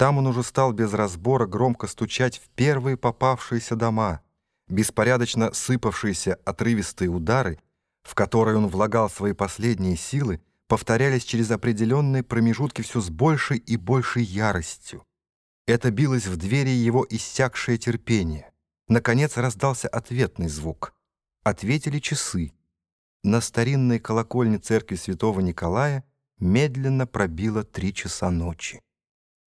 Там он уже стал без разбора громко стучать в первые попавшиеся дома, беспорядочно сыпавшиеся отрывистые удары, в которые он влагал свои последние силы, повторялись через определенные промежутки все с большей и большей яростью. Это билось в двери его иссякшее терпение. Наконец раздался ответный звук. Ответили часы. На старинной колокольне церкви святого Николая медленно пробило три часа ночи.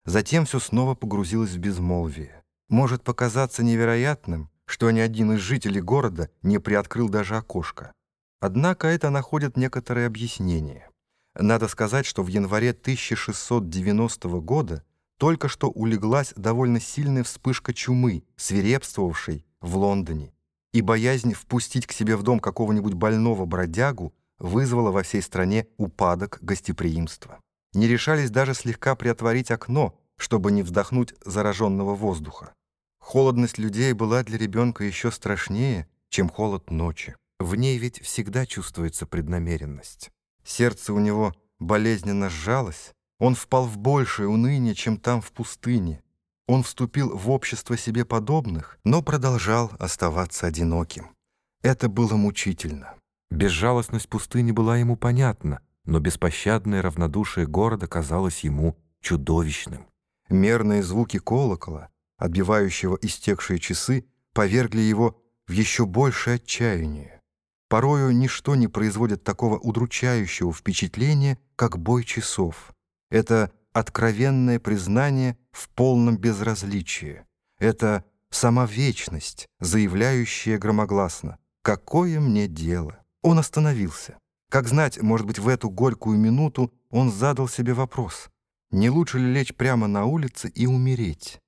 Затем все снова погрузилось в безмолвие. Может показаться невероятным, что ни один из жителей города не приоткрыл даже окошко. Однако это находит некоторое объяснение. Надо сказать, что в январе 1690 года только что улеглась довольно сильная вспышка чумы, свирепствовавшей в Лондоне, и боязнь впустить к себе в дом какого-нибудь больного бродягу вызвала во всей стране упадок гостеприимства не решались даже слегка приотворить окно, чтобы не вздохнуть зараженного воздуха. Холодность людей была для ребенка еще страшнее, чем холод ночи. В ней ведь всегда чувствуется преднамеренность. Сердце у него болезненно сжалось, он впал в большее уныние, чем там в пустыне. Он вступил в общество себе подобных, но продолжал оставаться одиноким. Это было мучительно. Безжалостность пустыни была ему понятна, но беспощадное равнодушие города казалось ему чудовищным. Мерные звуки колокола, отбивающего истекшие часы, повергли его в еще большее отчаяние. Порою ничто не производит такого удручающего впечатления, как бой часов. Это откровенное признание в полном безразличии. Это сама вечность, заявляющая громогласно «Какое мне дело?» Он остановился. Как знать, может быть, в эту горькую минуту он задал себе вопрос, не лучше ли лечь прямо на улице и умереть?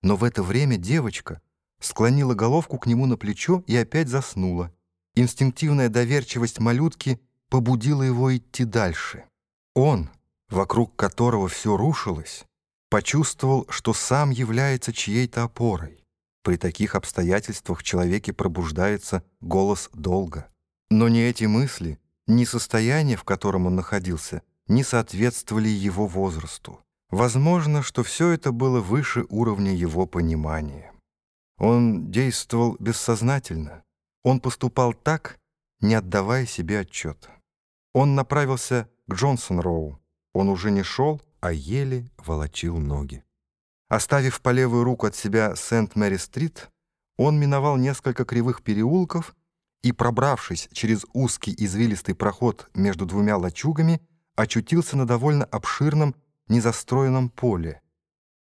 Но в это время девочка склонила головку к нему на плечо и опять заснула. Инстинктивная доверчивость малютки побудила его идти дальше. Он, вокруг которого все рушилось, почувствовал, что сам является чьей-то опорой. При таких обстоятельствах в человеке пробуждается голос долга. Но не эти мысли — ни состояние, в котором он находился, не соответствовали его возрасту. Возможно, что все это было выше уровня его понимания. Он действовал бессознательно. Он поступал так, не отдавая себе отчета. Он направился к Джонсон-Роу. Он уже не шел, а еле волочил ноги. Оставив по левую руку от себя Сент-Мэри-стрит, он миновал несколько кривых переулков и, пробравшись через узкий извилистый проход между двумя лачугами, очутился на довольно обширном незастроенном поле.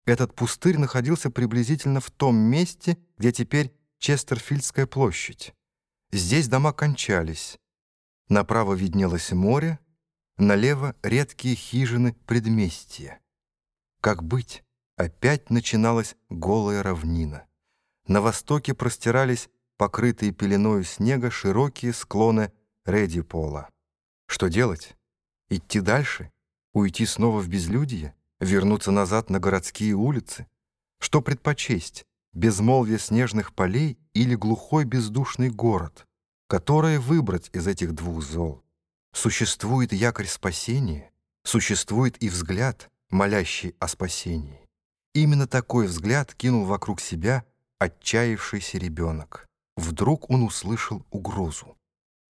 Этот пустырь находился приблизительно в том месте, где теперь Честерфильдская площадь. Здесь дома кончались. Направо виднелось море, налево редкие хижины предместья. Как быть? Опять начиналась голая равнина. На востоке простирались покрытые пеленою снега широкие склоны Редипола. Что делать? Идти дальше? Уйти снова в безлюдье? Вернуться назад на городские улицы? Что предпочесть? Безмолвие снежных полей или глухой бездушный город? Которое выбрать из этих двух зол? Существует якорь спасения, существует и взгляд, молящий о спасении. Именно такой взгляд кинул вокруг себя отчаявшийся ребенок. Вдруг он услышал угрозу.